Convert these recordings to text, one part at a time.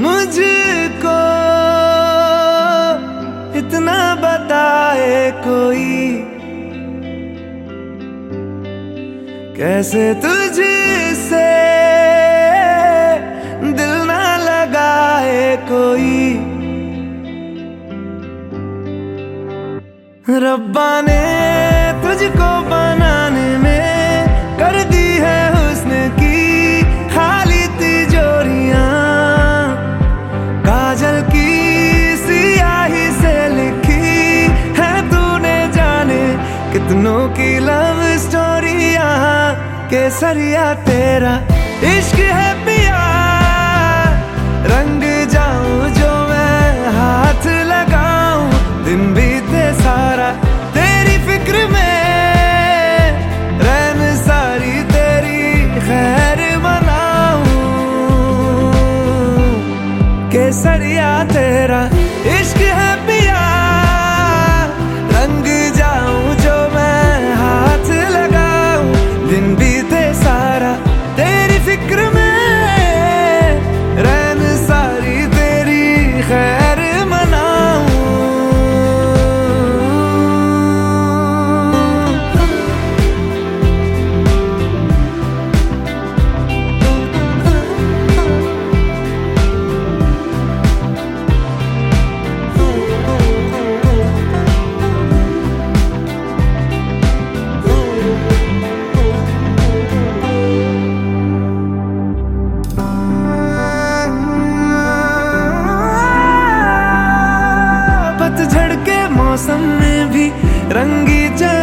मुझको इतना बताए कोई। कैसे तुझसे दिल ना लगाए कोई। रब्बा ने तुझको बनाने में केसरिया तेरा इश्क है पिया। रंग जाऊँ जो मैं हाथ लगाऊँ। दिन बीते सारा तेरी फ़िक्र में। रैन सारी तेरी खैर मनाऊं। केसरिया तेरा मौसम में भी रंगी जा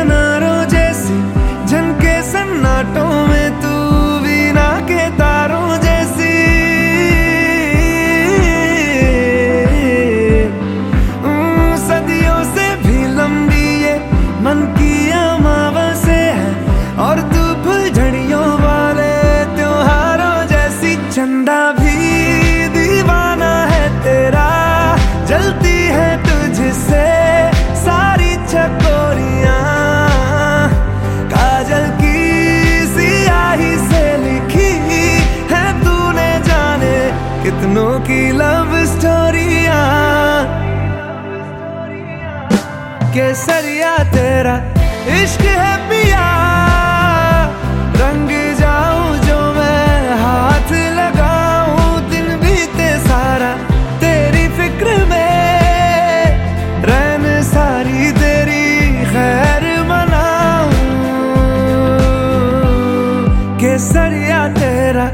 की लव स्टोरिया केसरिया तेरा इश्क है पिया। रंग जाऊ जो मैं हाथ लगाऊ, दिन बीते सारा तेरी फ़िक्र में। रैन सारी तेरी खैर मनाऊं। केसरिया तेरा